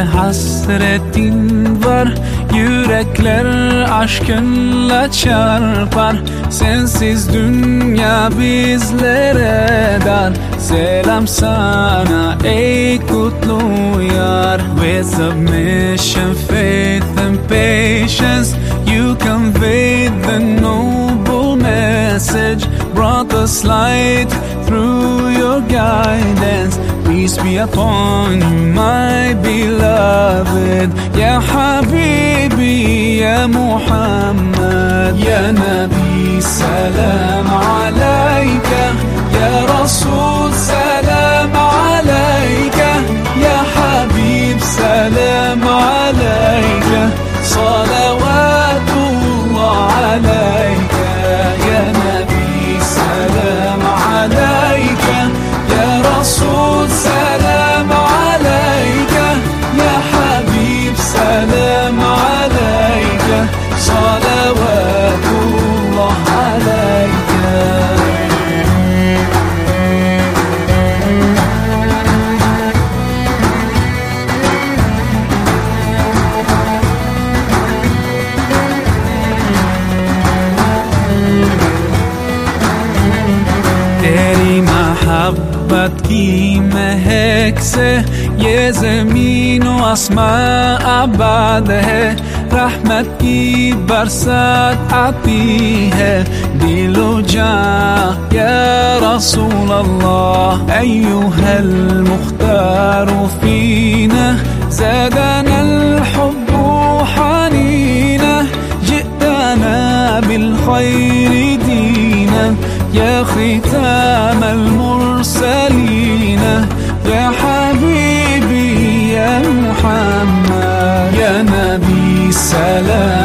Hasretin var. Yürekler aşkınla çarpar. Sensiz dünya bizlere dar. Selam sana ey kutlu yar. With submission, faith and patience You conveyed the noble message. Brought us light through your guidance Peace be upon you, my beloved Ya Habibi, Ya Muhammad Ya Nabi, salam alayka Ya Rasul, محبت کی مہک سے یہ زمین و آسمان آباد ہے رحمت کی برسات آتی ہے۔ دل و جان یا رسول اللہ ایوہ المختار فینا زادنا الحب حنینا جئتنا بالخير دينا يا ختام المر المرسلين. يا حبيبي يا محمد يا نبي سلام.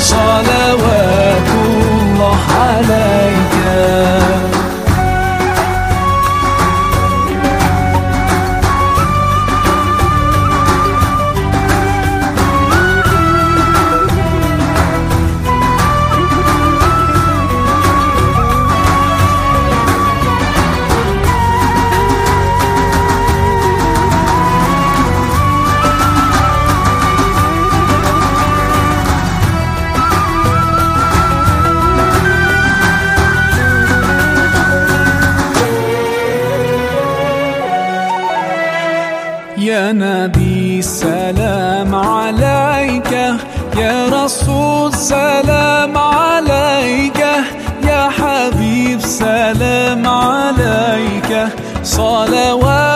عليك يا رسول سلام عليك يا حبيب سلام عليك. صلوات